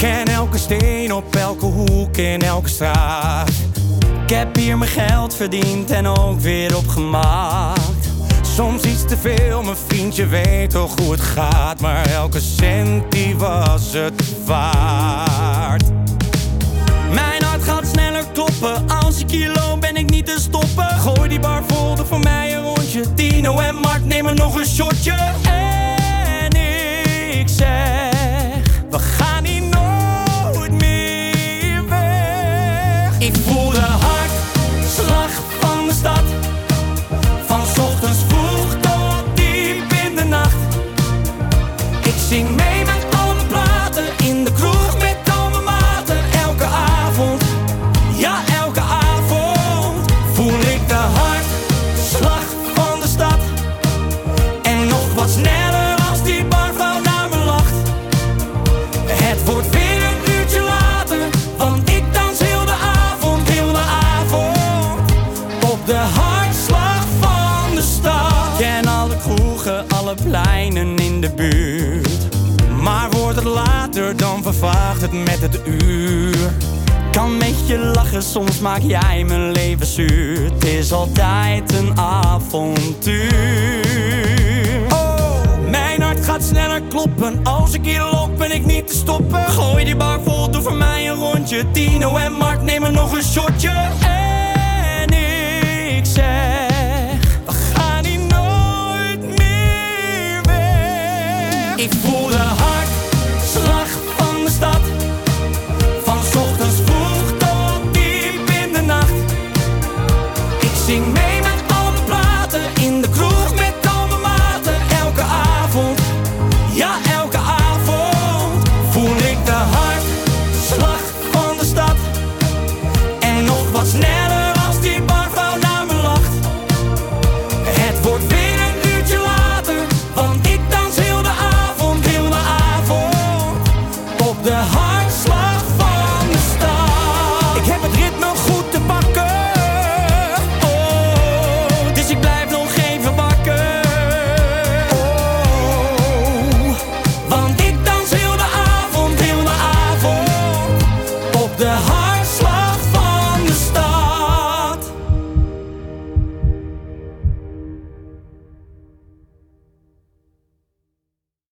Ken elke steen op elke hoek in elke straat. Ik heb hier mijn geld verdiend en ook weer opgemaakt. Soms iets te veel, mijn vriendje weet toch hoe het gaat. Maar elke cent die was het waard. Mijn hart gaat sneller kloppen. Als ik hier loop ben ik niet te stoppen. Gooi die bar vol, voor mij een rondje. Tino en Mark nemen nog een shotje. Ik voel de hartslag de buurt. Maar wordt het later, dan vervaagt het met het uur. Kan met je lachen, soms maak jij mijn leven zuur. Het is altijd een avontuur. Oh, mijn hart gaat sneller kloppen. Als ik hier loop, ben ik niet te stoppen. Gooi die bar vol, doe voor mij een rondje. Tino en Mark keep fooling.